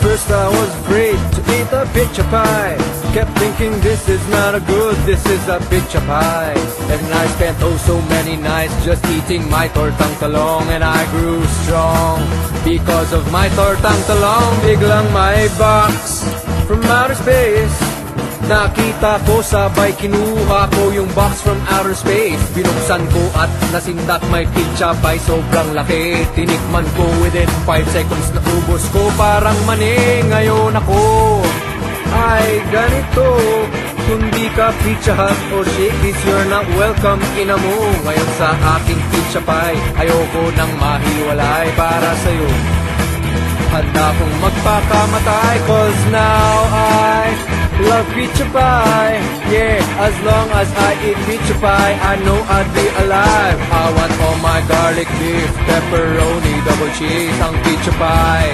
first I was afraid to eat a pizza pie. Kept thinking this is not a good, this is a pizza pie. And I spent oh so many nights just eating my tortang talong And I grew strong. Because of my tortang talong Biglang my box from outer space Nakita ko sabay kinuha ko yung box from outer space. Binuksan ko at nasindak may pie sobrang laki. Tinikman ko within 5 seconds na ubos ko parang mani Ngayon ako ay ganito. Kung ka pizza hut or Shakey's You're not welcome ina mo Ngayon sa aking pizza pie Ayoko nang mahiwalay para sa'yo. Handa kong magpakamatay Cause now love pizza pie Yeah, as long as I eat pizza pie I know I'd be alive. I want all my garlic beef Pepperoni, double cheese. Ang pizza pie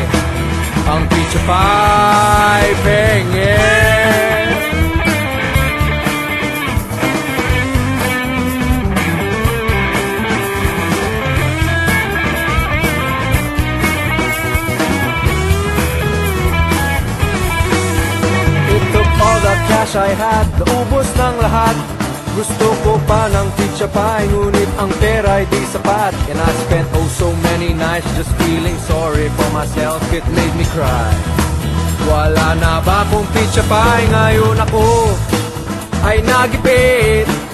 Ang pizza pie Pengin It cash I had Naubos ng lahat. Gusto ko pa ng pizza pie Ngunit ang pera ay di sapat. And I spent oh so many nights Just feeling sorry for myself. It made me cry. Wala na ba akong pizza pie? Ngayon ako ay nagipit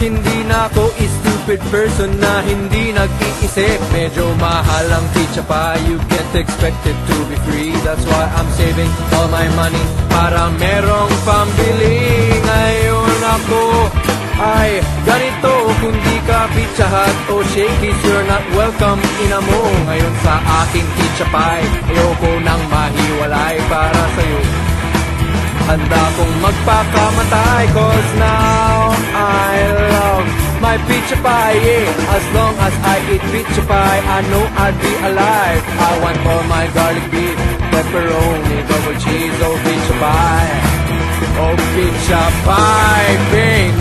Hindi na ako stupid person na hindi nag-iisip. Medyo mahal ang pizza pie You can't expect it to be free. That's why I'm saving all my money. Para merong pambili. Ngayon ako ay ganito. Kung di ka pizza hut o Shakey's You're not welcome ina mo Ngayon sa aking pizza pie Ayoko nang mahiwalay para sa'yo. Handa kong magpakamatay Cause now I love my pizza pie yeah. As long as I eat pizza pie I know I'd be alive. I want all my garlic beef Pepperoni, double cheese, oh pizza pie. Oh pizza pie, bing